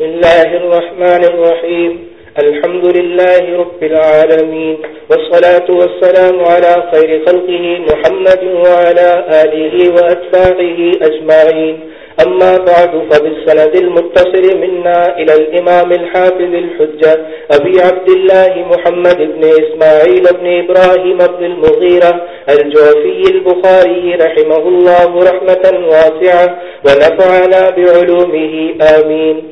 بسم الله الرحمن الرحيم الحمد لله رب العالمين والصلاة والسلام على خير خلقه محمد وعلى آله وأتباعه أجمعين أما بعد فبالسند المتصل منا إلى الإمام الحافظ الحجة أبي عبد الله محمد بن إسماعيل بن إبراهيم بن المغيرة الجوفي البخاري رحمه الله رحمة واسعة ونفعنا بعلومه آمين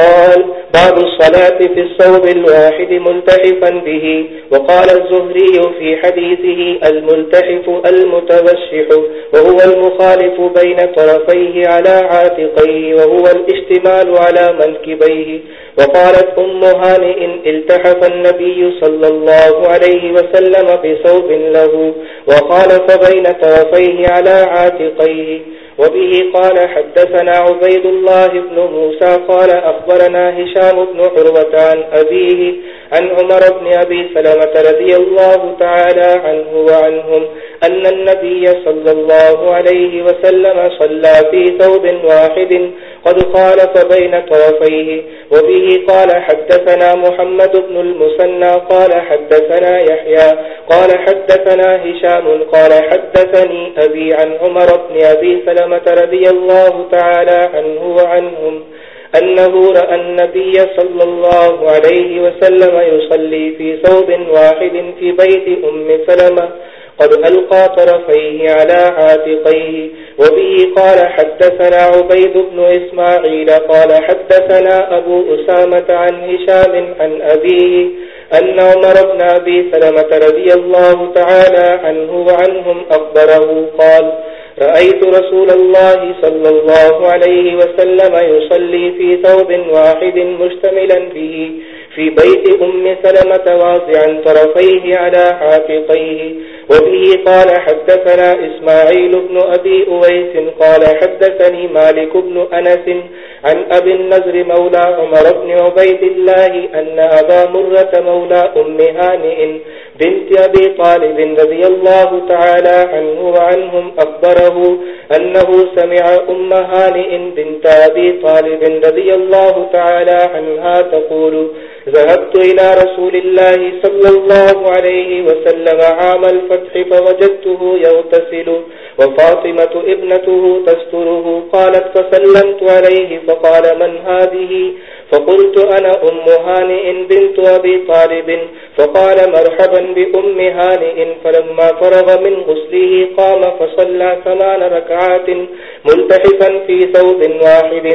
قال باب الصلاة في الصوب الواحد ملتحفا به. وقال الزهري في حديثه الملتحف المتوشح وهو المخالف بين طرفيه على عاتقيه، وهو الاشتمال على منكبيه. وقالت أم هانئ التحف النبي صلى الله عليه وسلم بصوب له. وخالف بين طرفيه على عاتقيه. وبه قال حدثنا عبيد الله بن موسى قال أخبرنا هشام بن حروة عن أبيه عن عمر بن أبي سلمة رضي الله تعالى عنه وعنهم أن النبي صلى الله عليه وسلم صلى في ثوب واحد قد خالف بين طرفيه. وبه قال حدثنا محمد بن المسنى قال حدثنا يحيى قال حدثنا هشام قال حدثني أبي عن عمر بن أبي سلمة سلمة رضي الله تعالى عنه وعنهم أنه رأى النبي صلى الله عليه وسلم يصلي في ثوب واحد في بيت أم سلمة. قد ألقى طرفيه على عاتقيه وبه قال حدثنا عبيد بن إسماعيل قال حدثنا أبو أسامة عن هشام عن أبيه أن عمر بن أبي سلمة رضي الله تعالى عنه وعنهم أخبره قال رأيت رسول الله صلى الله عليه وسلم يصلي في ثوب واحد مشتملا به. في بيت أم سلمة واضعا طرفيه على حافقيه. وبه قال حدثنا إسماعيل بن أبي أويس قال حدثني مالك بن أنس عن أبي النزر مولى عمر بن عبيد الله أن أبا مرة مولى أم هانئ بنت أبي طالب رضي الله تعالى عنه وعنهم أخبره أنه سمع أم هانئ بنت أبي طالب رضي الله تعالى عنها تقول ذهبت إلى رسول الله صلى الله عليه وسلم عام الفتح فوجدته يغتسل، وفاطمة ابنته تستره. قالت فسلمت عليه. فقال من هذه؟ فقلت أنا أم هانئ بنت أبي طالب. فقال مرحبا بأم هانئ. فلما فرغ من غسله قام فصلى ثمان ركعات ملتحفا في ثوب واحد.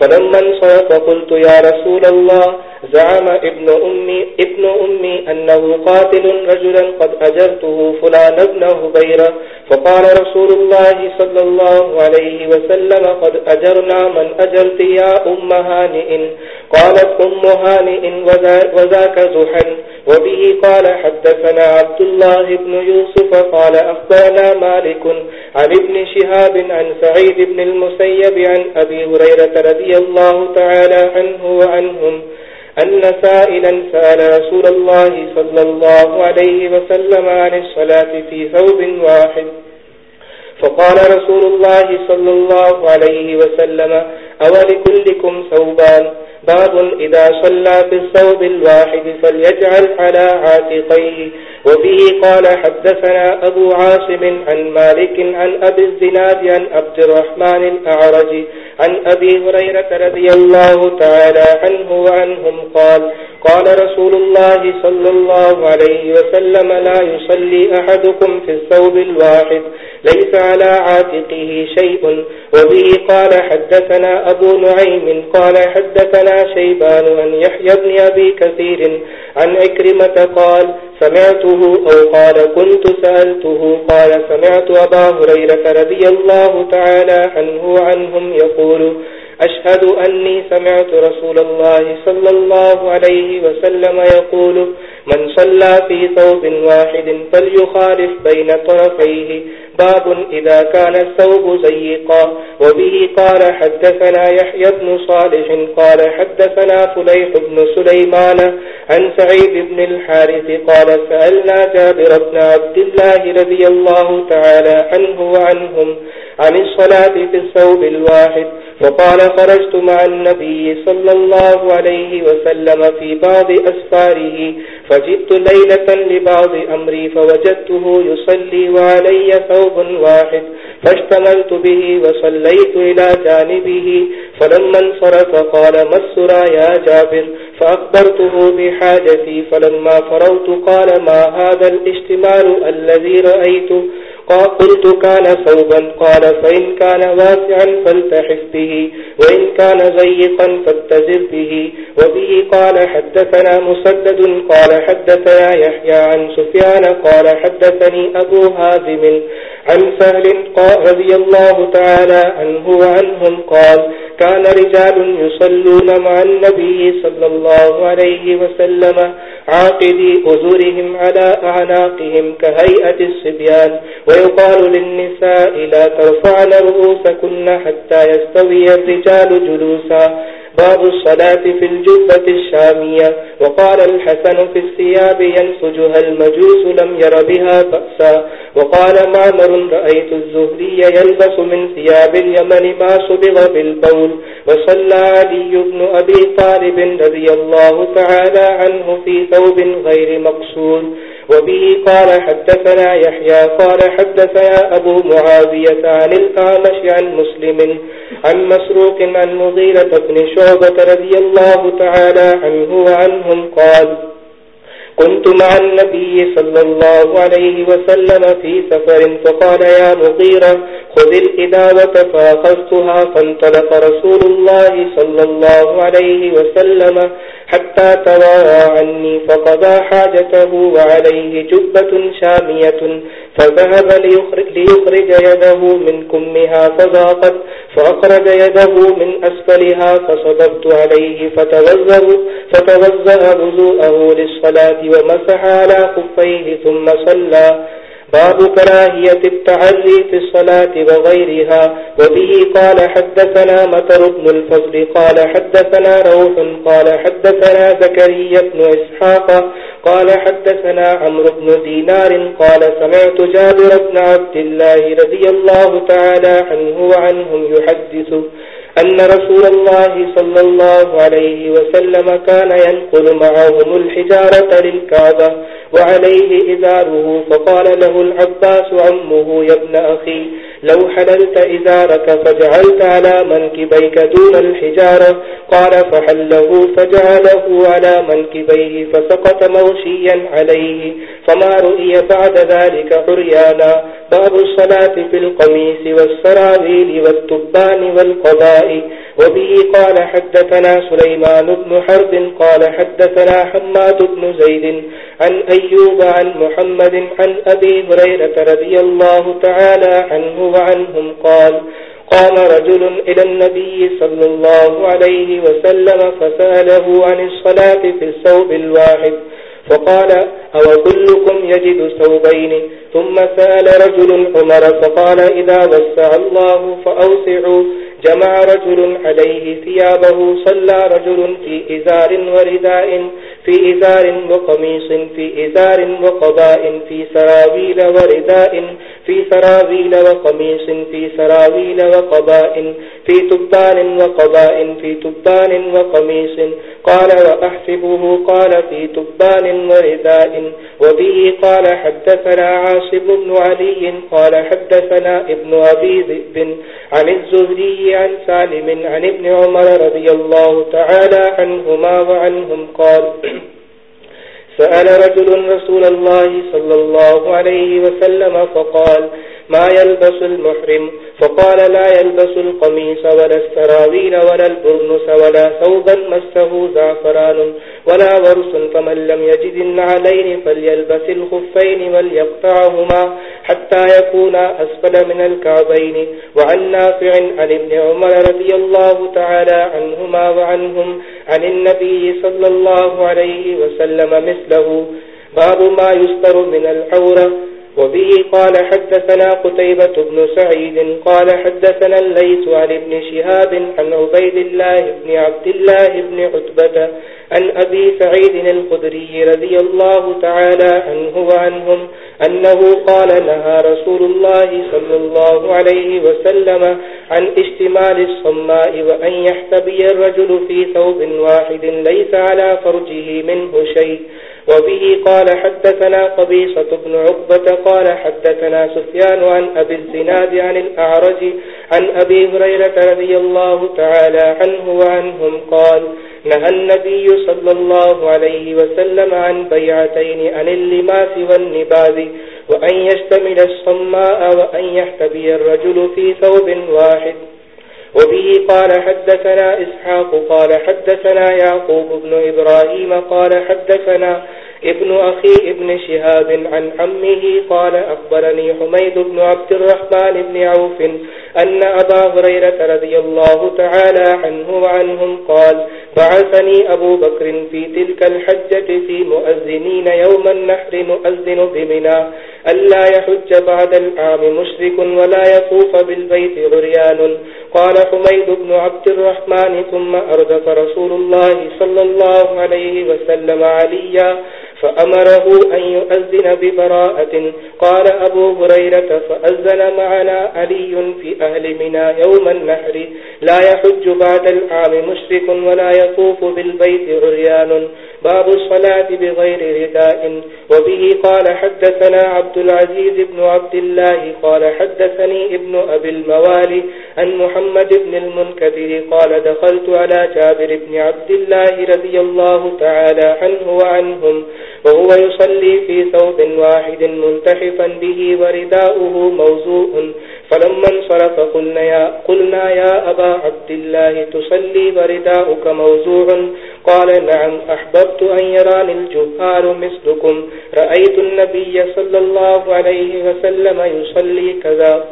فلما انصرف قلت يا رسول الله، زعم ابن أمي, ابن أمي أنه قاتل رجلا قد أجرته فلان ابن هبيرة فقال رسول الله صلى الله عليه وسلم قد أجرنا من أجرت يا أم هانئ قالت أم هانئ وذاك زحن وبه قال حدثنا عبد الله بن يوسف قال أخبرنا مالك عن ابن شهاب عن سعيد بن المسيب عن أبي هريرة رضي الله تعالى عنه وعنهم أن سائلا سأل رسول الله صلى الله عليه وسلم عن الصلاة في ثوب واحد. فقال رسول الله صلى الله عليه وسلم أول كلكم ثوبان؟ باب إذا صلى في الصوب الواحد فليجعل على عاتقيه. وفيه قال، حدثنا أبو عاصم عن مالك عن أبي الزناد عن عبد الرحمن الأعرج عن أبي هريرة رضي الله تعالى عنه وعنهم قال قال رسول الله صلى الله عليه وسلم لا يصلي أحدكم في الثوب الواحد، ليس على عاتقه شيء. وبه قال حدثنا أبو نعيم، قال حدثنا شيبان أن يحيى بن أبي كثير عن أكرمة قال سمعته أو قال كنت سألته قال سمعت أبا هريرة رضي الله تعالى عنه عنهم يقول يقول، أشهد أني سمعت رسول الله صلى الله عليه وسلم يقول، من صلى في ثوب واحد فليخالف بين طرفيه، باب إذا كان الثوب زيقا، وبه قال حدثنا يحيى بن صالح قال حدثنا فليح بن سليمان عن سعيد بن الحارث قال سألنا جابر بن عبد الله رضي الله تعالى عنه وعنهم عن الصلاة في الثوب الواحد فقال خرجت مع النبي صلى الله عليه وسلم في بعض أسفاره، فجئت ليلة لبعض أمري، فوجدته يصلي وعلي ثوب واحد، فاشتملت به وصليت إلى جانبه، فلما انصرف قال مسرا يا جابر؟ فأخبرته بحاجتي، فلما فروت قال ما هذا الاشتمال الذي رأيته؟ قلت كان ثوبا قال فإن كان واسعا فالتحف به، وإن كان زيقا فاتزر به. وبه قال حدثنا مسدد، قال حدثنا يحيى عن سفيان، قال حدثني أبو هازم عن سهل، قال رضي الله تعالى عنه وعنهم، قال كان رجال يصلون مع النبي صلى الله عليه وسلم عاقدي أزورهم على أعناقهم كهيئة الصبيان، ويقال للنساء لا ترفعن رؤوسكن حتى يستوي الرجال جلوسا. باب الصلاة في الجبة الشامية، وقال الحسن في الثياب ينسجها المجوس لم ير بها بأسا. وقال معمر رأيت الزهري يلبس من ثياب اليمن ما صبغ بالبول. وصلى علي بن أبي طالب رضي الله تعالى عنه في ثوب غير مقصود. وبه قال حدثنا يحيى، قال حدثنا أبو معاوية عن الآمش عن مسلم عن مسروق عن مغيرة بن شعبة رضي الله تعالى عنه وعنهم قال كنت مع النبي صلى الله عليه وسلم في سفر، فقال يا مغيرة، خذ الإداوة فأخذتها، فانطلق رسول الله صلى الله عليه وسلم حتى توارى عني، فقضى حاجته، وعليه جبة شامية فذهب ليخرج, يده من كمها فضاقت فأخرج يده من أسفلها فصدبت عليه فتوزه فتوزه بزوءه للصلاة ومسح على خفيه ثم صلى باب كراهية التعري في الصلاة وغيرها، وبه قال حدثنا متر بن الفضل، قال حدثنا روح، قال حدثنا زكريا بن إسحاق، قال حدثنا عمرو بن دينار، قال سمعت جابر بن عبد الله رضي الله تعالى عنه وعنهم يحدث أن رسول الله صلى الله عليه وسلم كان ينقل معهم الحجارة للكعبة وعليه إذاره فقال له العباس عمه يا ابن أخي، لو حللت إذارك فجعلت على منكبيك دون الحجارة. قال، فحله، فجعله على منكبيه، فسقط موشيا عليه. فما رؤي بعد ذلك حريانا باب الصلاة في القميس والسراويل والتبان والقضاء. وبه قال، حدثنا سليمان بن حرب، قال، حدثنا حماد بن زيد، عن أي أيوب عن محمد عن أبي هريرة رضي الله تعالى عنه وعنهم قال قام رجل إلى النبي صلى الله عليه وسلم فسأله عن الصلاة في الثوب الواحد، فقال أو كلكم يجد ثوبين؟ ثم سأل رجل عمر، فقال إذا وسع الله فأوسعوا. جمع رجل عليه ثيابه، صلى رجل في إزار ورداء في إزار وقميص في إزار وقضاء في سراويل ورداء في سراويل وقميص، في سراويل وقضاء في تبان وقضاء في تبان وقميص. قال وأحسبه، قال في تبان ورداء. وبه قال حدثنا عاصب بن علي، قال حدثنا ابن أبي ذئب عن الزهري عن سالم عن ابن عمر رضي الله تعالى عنهما وعنهم قال سأل رجل رسول الله صلى الله عليه وسلم فقال ما يلبس المحرم. فقال لا يلبس القميص ولا السراويل ولا البرنس ولا ثوبا مسه زعفران ولا ورس، فمن لم يجد النعلين فليلبس الخفين وليقطعهما حتى يكون أسفل من الكعبين. وعن نافع عن ابن عمر رضي الله تعالى عنهما وعنهم عن النبي صلى الله عليه وسلم مثله. باب ما يستر من الحورة وبه قال حدثنا قتيبة بن سعيد قال حدثنا الليس عن ابن شهاب عن عبيد الله بن عبد الله بن عتبة عن أبي سعيد الخدري رضي الله تعالى عنه وعنهم أنه قال لها رسول الله صلى الله عليه وسلم عن اشتمال الصماء وأن يحتبي الرجل في ثوب واحد ليس على فرجه منه شيء. وبه قال حدثنا قبيصة بن عقبة قال حدثنا سفيان عن أبي الزناد عن الأعرج عن أبي هريرة رضي الله تعالى عنه وعنهم قال نهى النبي صلى الله عليه وسلم عن بيعتين عن اللماس والنباذ، وأن يشتمل الصماء وأن يحتبي الرجل في ثوب واحد. وبه قال حدثنا إسحاق، قال حدثنا يعقوب بن إبراهيم، قال حدثنا ابن أخي ابن شهاب عن عمه قال أخبرني حميد بن عبد الرحمن بن عوف أن أبا هريرة رضي الله تعالى عنه وعنهم قال بعثني أبو بكر في تلك الحجة في مؤذنين يوم النحر نؤذن بمنا ألا يحج بعد العام مشرك ولا يطوف بالبيت غريان قال حميد بن عبد الرحمن ثم أردف رسول الله صلى الله عليه وسلم عليا فأمره أن يؤذن ببراءة. قال أبو هريرة فأذن معنا علي في أهل منا يوم النحر. لا يحج بعد العام مشرك ولا يطوف بالبيت عريان. باب الصلاة بغير رداء. وبه قال حدثنا عبد العزيز بن عبد الله قال حدثني ابن أبي الموالي أن محمد بن المنكبر قال دخلت على جابر بن عبد الله رضي الله تعالى عنه وعنهم، وهو يصلي في ثوب واحد منتحفا به، ورداؤه موزوء فلما انصرف قلنا يا, قلنا يا أبا عبد الله تصلي ورداؤك موزوع قال نعم أحببت أن يراني الجهار مثلكم. رأيت النبي صلى الله عليه وسلم يصلي كذا.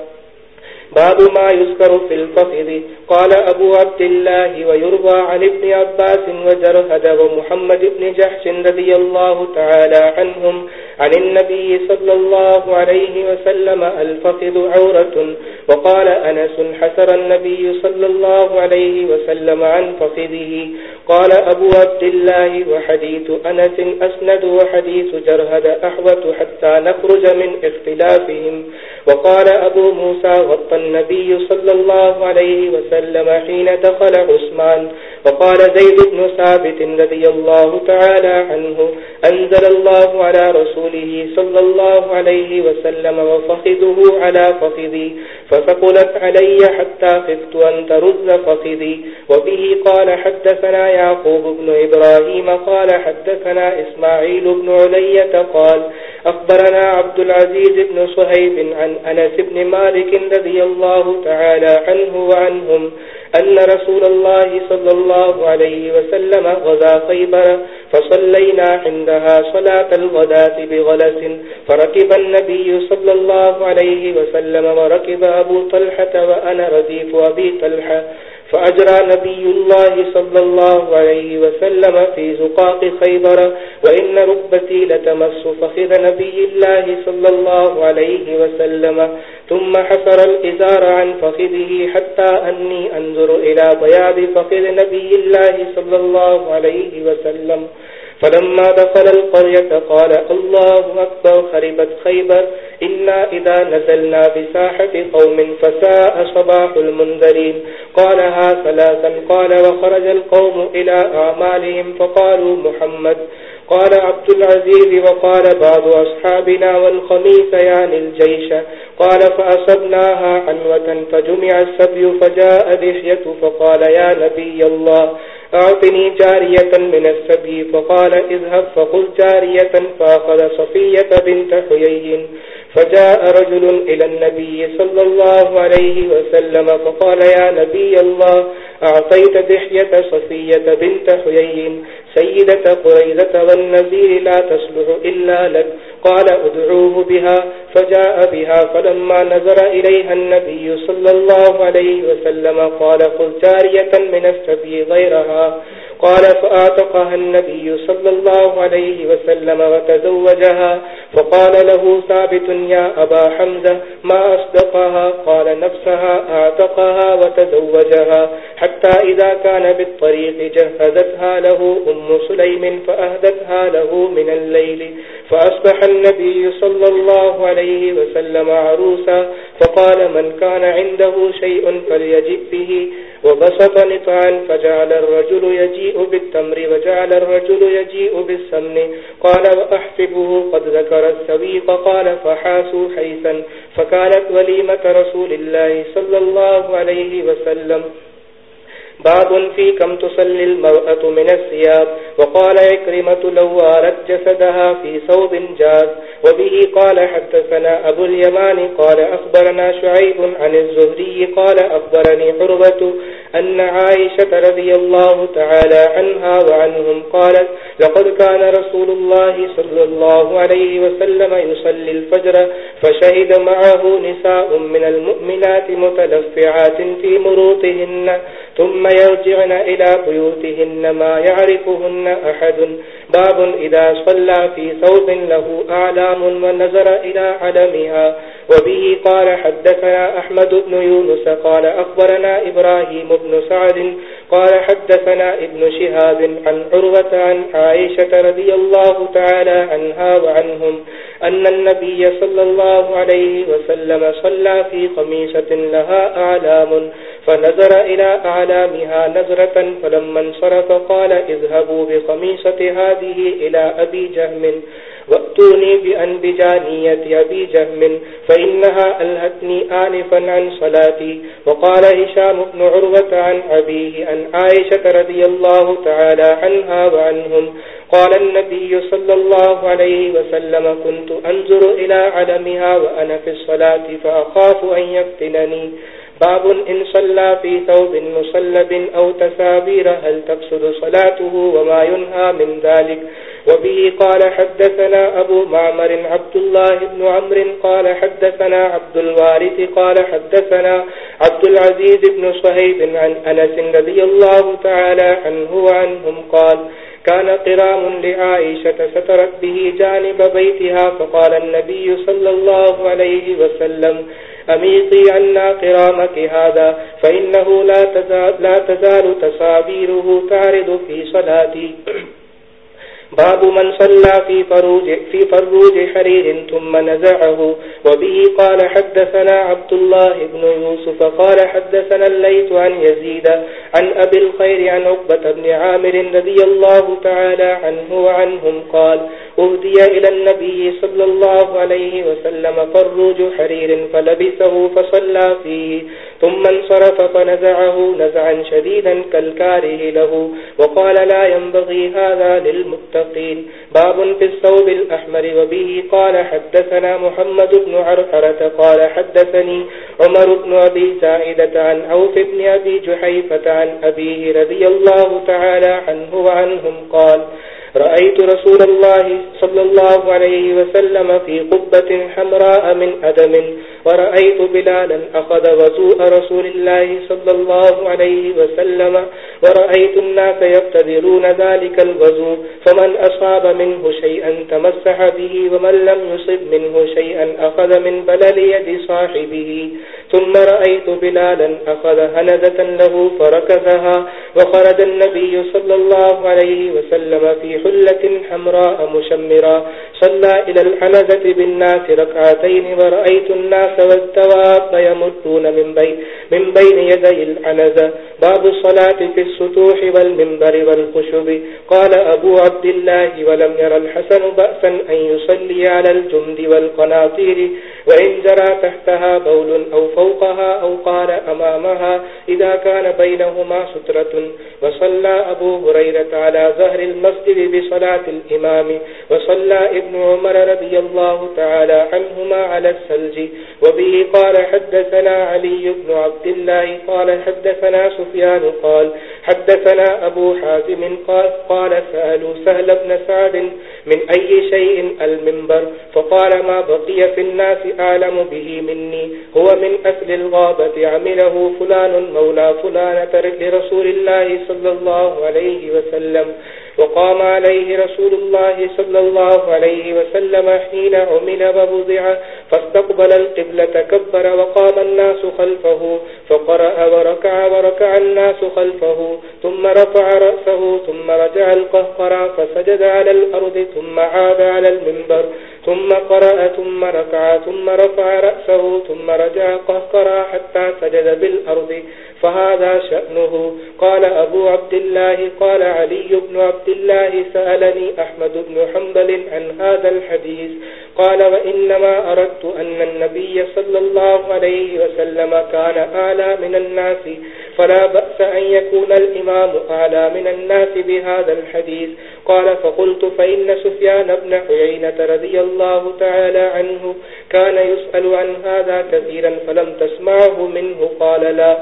باب ما يذكر في الفخذ قال أبو عبد الله ويرضى عن ابن عباس وجرهد ومحمد بن جحش رضي الله تعالى عنهم عن النبي صلى الله عليه وسلم الفخذ عورة. وقال أنس حسر النبي صلى الله عليه وسلم عن فخذه قال أبو عبد الله وحديث أنس أسند وحديث جرهد أحوة حتى نخرج من اختلافهم. وقال أبو موسى غطى النبي صلى الله عليه وسلم حين دخل عثمان، وقال زيد بن ثابت رضي الله تعالى عنه، أنزل الله على رسوله صلى الله عليه وسلم وفخذه على فخذي، فثقلت علي حتى خفت أن ترز فخذي، وبه قال حدثنا يعقوب بن إبراهيم، قال حدثنا إسماعيل بن علية قال أخبرنا عبد العزيز بن صهيب عن عن أنس بن مالك رضي الله تعالى عنه وعنهم أن رسول الله صلى الله عليه وسلم غزا خيبر فصلينا عندها صلاة الغداة بغلس فركب النبي صلى الله عليه وسلم وركب أبو طلحة وأنا رديف أبي طلحة فأجرى نبي الله صلى الله عليه وسلم في زقاق خيبر، وإن ركبتي لتمس فخذ نبي الله صلى الله عليه وسلم. ثم حفر الإزار عن فخذه حتى أني أنظر إلى بياب فخذ نبي الله صلى الله عليه وسلم. فلما دخل القرية قال الله أكبر، خربت خيبر. إنا إذا نزلنا بساحة قوم فساء صباح المنذرين. قالها ثلاثا. قال وخرج القوم إلى أعمالهم فقالوا محمد. قال عبد العزيز وقال بعض أصحابنا والخميس يعني الجيش قال فأصبناها عنوة، فجمع السبي فجاء ذحية فقال يا نبي الله. أعطني جارية من السبي فقال اذهب فقل جارية فأخذ صفية بنت حيين فجاء رجل إلى النبي صلى الله عليه وسلم فقال يا نبي الله أعطيت دحية صفية بنت حيين سيدة قريزة والنبي لا تصلح إلا لك قال ادعوه بها فجاء بها فلما نظر إليها النبي صلى الله عليه وسلم قال قل جارية من السبي غيرها قال فآتقها النبي صلى الله عليه وسلم وتزوجها فقال له ثابت يا أبا حمزة ما أصدقها؟ قال نفسها آتقها وتزوجها حتى إذا كان بالطريق جهزتها له أم سليم فأهدتها له من الليل فأصبح النبي صلى الله عليه وسلم عروسا فقال من كان عنده شيء فليجئ به وبسط نطعا فجعل الرجل يجيء بالتمر وجعل الرجل يجيء بالسمن. قال وأحسبه قد ذكر السويق قال فحاسوا حيثا. فكانت وليمة رسول الله صلى الله عليه وسلم. باب في كم تصلي المرأة من الثياب وقال إكرمة لو وارت جسدها في صوب جاز، وبه قال حدثنا أبو اليمان قال أخبرنا شعيب عن الزهري قال أخبرني حربة أن عائشة رضي الله تعالى عنها وعنهم قالت، لقد كان رسول الله صلى الله عليه وسلم يصلي الفجر فشهد معه نساء من المؤمنات متلفعات في مروطهن ثم يرجعن إلى بيوتهن ما يعرفهن أحد. باب إذا صلى في ثوب له أعلام ونظر إلى علمها وبه قال حدثنا أحمد بن يونس قال أخبرنا إبراهيم بن سعد قال حدثنا ابن شهاب عن عروة عن عائشة رضي الله تعالى عنها وعنهم أن النبي صلى الله عليه وسلم صلى في قميشة لها أعلام فنظر إلى أعلامها نظرة فلما انصرف قال اذهبوا بقميشة هذه إلى أبي جهم وأتوني بأنبجانية أبي جهم فإنها ألهتني آنفا عن صلاتي وقال هشام بن عروة عن أبيه أن عن عائشة رضي الله تعالى عنها وعنهم قال النبي صلى الله عليه وسلم كنت أنظر إلى علمها وأنا في الصلاة فأخاف أن يفتنني باب إن صلى في ثوب مصلب أو تسابير، هل تقصد صلاته وما ينهى من ذلك؟ وبه قال حدثنا أبو معمر عبد الله بن عمر قال حدثنا عبد الوارث قال حدثنا عبد العزيز بن صهيب عن أنس رضي الله تعالى عنه وعنهم قال كان قرام لعائشة سترت به جانب بيتها، فقال النبي صلى الله عليه وسلم أميطي عنا قرامك هذا فإنه لا تزال, لا تزال تصابيره تعرض في صلاتي. باب من صلى في فروج, في فروج حرير ثم نزعه. وبه قال حدثنا عبد الله بن يوسف قال حدثنا الليت عن يزيد عن أبي الخير عن عقبة بن عامر رضي الله تعالى عنه وعنهم قال أهدي إلى النبي صلى الله عليه وسلم فروج حرير فلبسه فصلى فيه ثم انصرف فنزعه نزعا شديدا كالكاره له. وقال لا ينبغي هذا للمتقين. باب في الثوب الأحمر وبه قال حدثنا محمد بن عرحرة قال حدثني عمر بن أبي زائدة عن عوف بن أبي جحيفة عن أبيه رضي الله تعالى عنه وعنهم قال رأيت رسول الله صلى الله عليه وسلم في قبة حمراء من أدم، ورأيت بلالا أخذ وزوء رسول الله صلى الله عليه وسلم، ورأيت الناس يبتذرون ذلك الوزوء فمن أصاب منه شيئا تمسح به، ومن لم يصب منه شيئا أخذ من بلل يد صاحبه. ثم رأيت بلالا أخذ هنزة له، فركزها، وخرج النبي صلى الله عليه وسلم في حلة حمراء مشمرا صلى إلى الحمزة بالناس ركعتين ورأيت الناس والتواب يمدون من بين, من بين يدي الحنزة باب الصلاة في السطوح والمنبر والخشب. قال أبو عبد الله ولم ير الحسن بأسا أن يصلي على الجند والقناطير، وإن جرى تحتها بول أو فوقها أو قال أمامها، إذا كان بينهما سترة. وصلى أبو هريرة على ظهر المسجد بصلاة الإمام. وصلى ابن عمر رضي الله تعالى عنهما على السلج وبه قال حدثنا علي بن عبد الله، قال حدثنا سفر سفيان قال حدثنا أبو حازم قال, قال سألوا سهل بن سعد من أي شيء المنبر؟ فقال ما بقي في الناس أعلم به مني هو من أسل الغابة عمله فلان مولى فلانة لرسول الله صلى الله عليه وسلم وقام عليه رسول الله صلى الله عليه وسلم حين عمل وبضع فاستقبل القبلة كبر وقام الناس خلفه فقرأ وركع وركع الناس خلفه، ثم رفع رأسه، ثم رجع القهقرى، فسجد على الأرض، ثم عاد على المنبر، ثم قرأ، ثم ركع، ثم رفع رأسه، ثم رجع قهقرى حتى سجد بالأرض. الله سألني أحمد بن حنبل عن هذا الحديث. قال، وإنما أردت أن النبي صلى الله عليه وسلم كان أعلى من الناس، فلا بأس أن يكون الإمام أعلى من الناس بهذا الحديث. قال، فقلت، فإن سفيان بن عيينة رضي الله تعالى عنه كان يسأل عن هذا كثيرا، فلم تسمعه منه. قال، لا.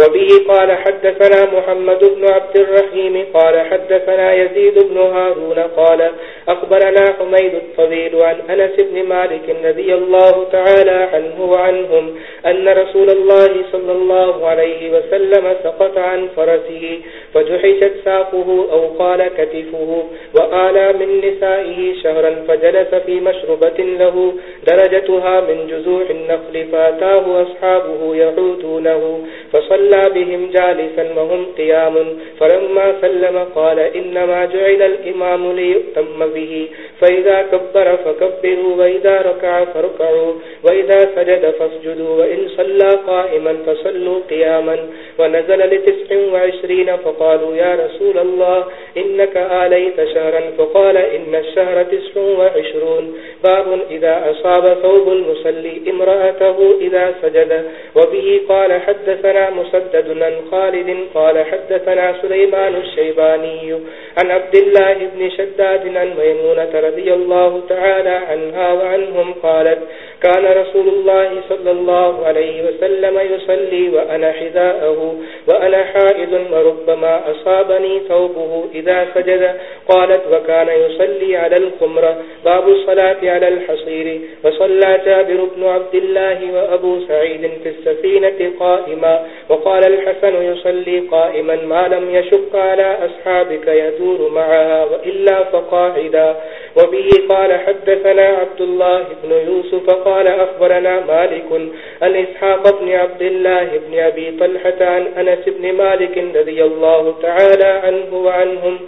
وبه قال حدثنا محمد بن عبد الرحيم قال حدثنا يزيد بن هارون قال أخبرنا حميد الطويل عن أنس بن مالك رضي الله تعالى عنه وعنهم أن رسول الله صلى الله عليه وسلم سقط عن فرسه فجحشت ساقه أو قال كتفه وآلى من نسائه شهرا فجلس في مشربة له درجتها من جزوع النخل فاتاه أصحابه يعودونه فصلى بهم جالسا وهم قيام. فلما سلم قال إنما جعل الإمام ليؤتم به. فإذا كبر فكبروا وإذا ركع فركعوا وإذا سجد فاسجدوا. وإن صلى قائما فصلوا قياما. ونزل لتسع وعشرين فقالوا يا رسول الله إنك آليت شهرا. فقال إن الشهر تسع وعشرون باب إذا أصاب ثوب المسلي امرأته إذا سجد. وبه قال حدثنا مسلم مسدد عن خالد قال حدثنا سليمان الشيباني عن عبد الله بن شداد عن ميمونة رضي الله تعالى عنها وعنهم قالت كان رسول الله صلى الله عليه وسلم يصلي وأنا حذاءه وأنا حائد وربما أصابني ثوبه إذا سجد. قالت وكان يصلي على الخمر. باب الصلاة على الحصير. وصلى جابر بن عبد الله وأبو سعيد في السفينة قائما. وقال الحسن يصلي قائما ما لم يشق على أصحابك يدور معها وإلا فقاعدا. وبه قال حدثنا عبد الله بن يوسف قال أخبرنا مالك الإسحاق بن عبد الله بن أبي طلحة عن أنس بن مالك رضي الله تعالى عنه وعنهم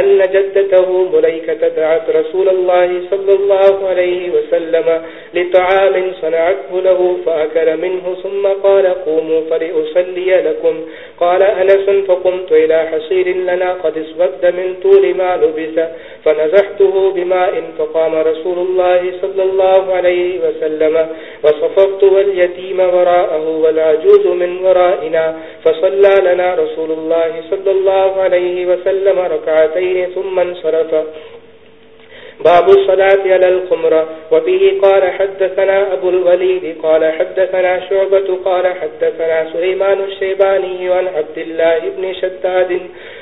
أن جدته مليكة دعت رسول الله صلى الله عليه وسلم لطعام صنعته له فأكل منه ثم قال قوموا فلأصلي لكم. قال أنس فقمت إلى حصير لنا قد اسود من طول ما لبس. فنزحته بماء فقام رسول الله صلى الله عليه وسلم وصففت واليتيم وراءه والعجوز من ورائنا فصلى لنا رسول الله صلى الله عليه وسلم ركعتين ثم انصرف. باب الصلاة على الخمرة وبه قال حدثنا أبو الوليد، قال حدثنا شعبة، قال حدثنا سليمان الشيباني عن عبد الله بن شداد،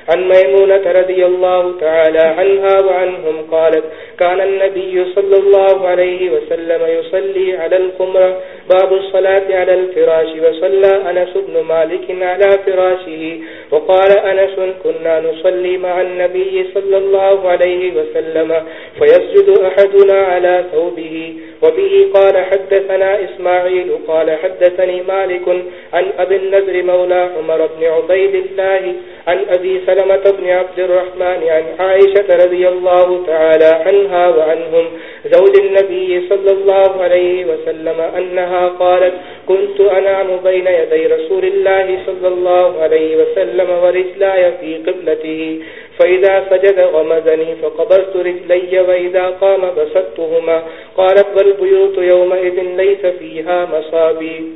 عن ميمونة رضي الله تعالى عنها وعنهم قالت كان النبي صلى الله عليه وسلم يصلي على الخمرة باب الصلاة على الفراش وصلى أنس بن مالك على فراشه وقال أنس كنا نصلي مع النبي صلى الله عليه وسلم فيسجد أحدنا على ثوبه وبه قال حدثنا إسماعيل، قال حدثني مالك عن أبي النذر مولى عمر بن عبيد الله عن أبي سلمة بن عبد الرحمن عن عائشة رضي الله تعالى عنها وعنهم، زوج النبي صلى الله عليه وسلم أنها قالت كنت أنام بين يدي رسول الله صلى الله عليه وسلم ورسلاي في قبلته. فإذا سجد غمزني فقبرت رجلي وإذا قام بسدتهما قالت والبيوت يومئذ ليس فيها مصابي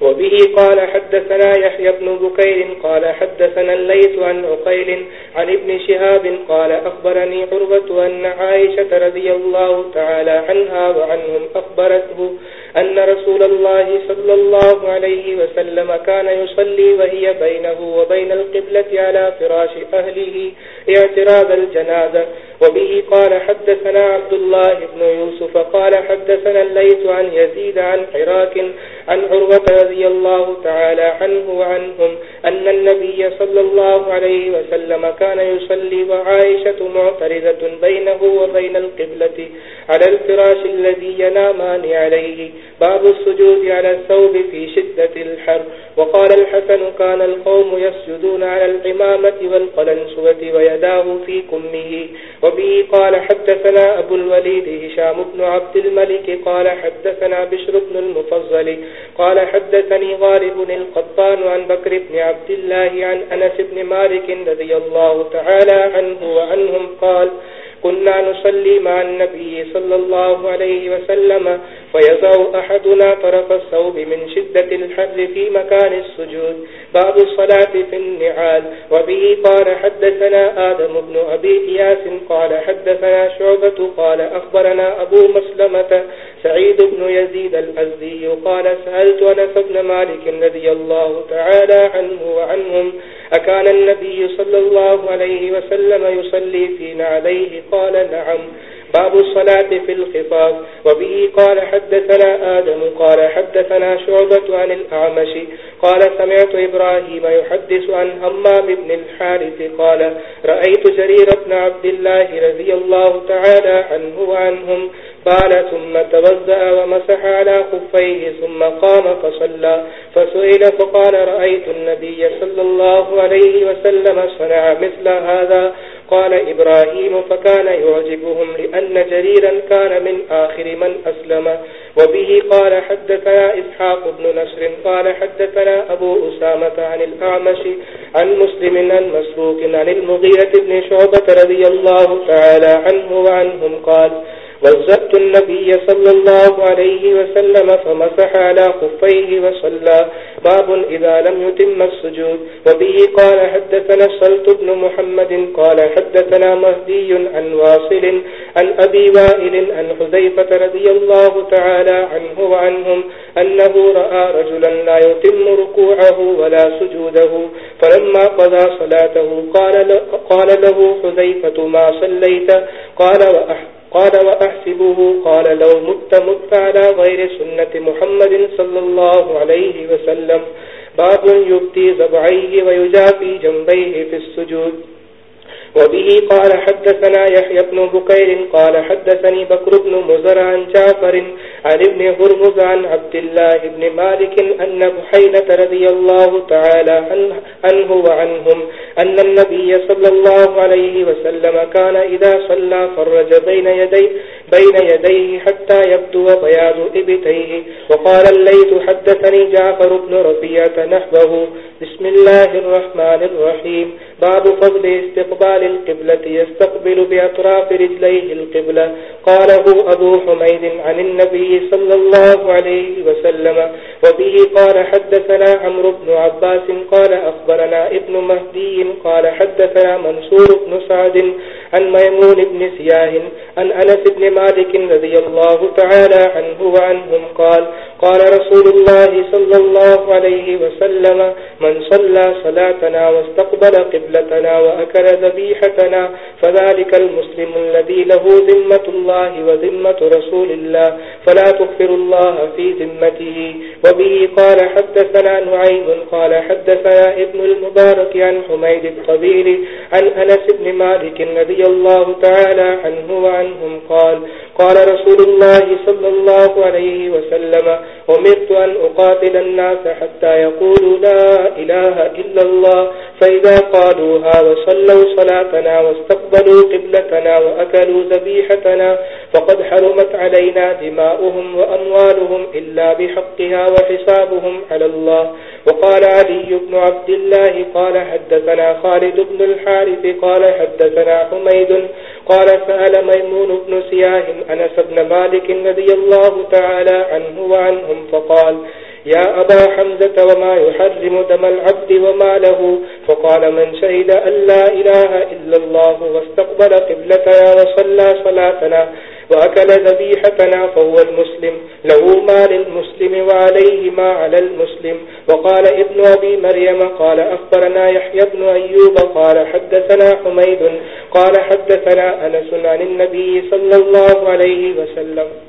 وبه قال حدثنا يحيى بن بكير قال حدثنا الليث عن عقيل عن ابن شهاب قال أخبرني عربة أن عائشة رضي الله تعالى عنها وعنهم أخبرته أن رسول الله صلى الله عليه وسلم كان يصلي وهي بينه وبين القبلة على فراش أهله اعتراض الجنازة. وبه قال حدثنا عبد الله بن يوسف قال حدثنا الليت عن يزيد عن حراك عن عروة رضي الله تعالى عنه وعنهم أن النبي صلى الله عليه وسلم كان يصلي وعائشة معترضة بينه وبين القبلة على الفراش الذي ينامان عليه باب السجود على الثوب في شدة الحر. وقال الحسن كان القوم يسجدون على العمامة والقلنسوة ويداه في كمه. وبه قال حدثنا أبو الوليد هشام بن عبد الملك قال حدثنا بشر بن المفضل قال حدثني غالب القطان عن بكر بن عبد الله عن أنس بن مالك رضي الله تعالى عنه وعنهم قال كنا نصلي مع النبي صلى الله عليه وسلم فيزع أحدنا طرف الثوب من شدة الحر في مكان السجود. باب الصلاة في النعال. وبه قال حدثنا آدم بن أبي إياس قال حدثنا شعبة قال أخبرنا أبو مسلمة سعيد بن يزيد الأزدي قال سألت أنس بن مالك رضي الله تعالى عنه وعنهم أكان النبي صلى الله عليه وسلم يصلي في نعليه قال نعم. باب الصلاة في الخفاف وبه قال حدثنا آدم، قال حدثنا شعبة عن الأعمش، قال سمعت إبراهيم يحدث عن همام بن الحارث، قال رأيت جرير بن عبد الله رضي الله تعالى عنه وعنهم. قال ثم توزأ ومسح على خفيه، ثم قام فصلى. فسئل فقال رأيت النبي صلى الله عليه وسلم صنع مثل هذا. قال إبراهيم فكان يعجبهم لأن جريرا كان من آخر من أسلم. وبه قال حدثنا إسحاق بن نصر قال حدثنا أبو أسامة عن الأعمش عن مسلم عن مسروق عن المغيرة بن شعبة رضي الله تعالى عنه وعنهم قال وزدت النبي صلى الله عليه وسلم فمسح على خفيه وصلى. باب إذا لم يتم السجود. وبه قال حدثنا الصلت بن محمد قال حدثنا مهدي عن واصل عن أبي وائل عن حذيفة رضي الله تعالى عنه وعنهم أنه رأى رجلا لا يتم ركوعه ولا سجوده. فلما قضى صلاته قال له حذيفة ما صليت؟ قال وأحب قال وأحسبه قال لو مت مت على غير سنة محمد صلى الله عليه وسلم. باب يبتي زبعيه ويجافي جنبيه في السجود. وبه قال حدثنا يحيى بن بكير قال حدثني بكر بن مزر عن جعفر عن ابن هرمز عن عبد الله بن مالك أن بحينة رضي الله تعالى عنه وعنهم أن النبي صلى الله عليه وسلم كان إذا صلى فرج بين يديه, بين يديه حتى يبدو بياض إبتيه. وقال الليت حدثني جعفر بن ربية نحبه بسم الله الرحمن الرحيم. باب فضل استقبال للقبلة يستقبل بأطراف رجليه القبلة. قاله أبو حميد عن النبي صلى الله عليه وسلم. وبه قال حدثنا عمر بن عباس قال أخبرنا ابن مهدي قال حدثنا منصور بن سعد عن ميمون بن سياه، عن أنس بن مالك رضي الله تعالى عنه وعنهم قال قال رسول الله صلى الله عليه وسلم من صلى صلاتنا واستقبل قبلتنا وأكل ذبيحتنا، فذلك المسلم الذي له ذمة الله وذمة رسول الله، فلا تغفر الله في ذمته. وبه قال حدثنا نعيم، قال حدثنا ابن المبارك عن حميد الطبيل، عن أنس بن مالك رضي رضي الله تعالى عنه وعنهم قال قال رسول الله صلى الله عليه وسلم، أمرت أن أقاتل الناس حتى يقولوا لا إله إلا الله، فإذا قالوها وصلوا صلاتنا واستقبلوا قبلتنا وأكلوا ذبيحتنا، فقد حرمت علينا دماؤهم وأموالهم إلا بحقها وحسابهم على الله. وقال علي بن عبد الله قال حدثنا خالد بن الحارث قال حدثنا حميد قال سأل ميمون بن سياه أنس بن مالك رضي الله تعالى عنه وعنهم فقال يا أبا حمزة وما يحرم دم العبد وما له. فقال من شهد أن لا إله إلا الله واستقبل قبلتنا وصلى صلاتنا وأكل ذبيحتنا فهو المسلم. له ما للمسلم وعليه ما على المسلم. وقال ابن أبي مريم، قال أخبرنا يحيى بن أيوب، قال حدثنا حميد، قال حدثنا أنس عن النبي صلى الله عليه وسلم.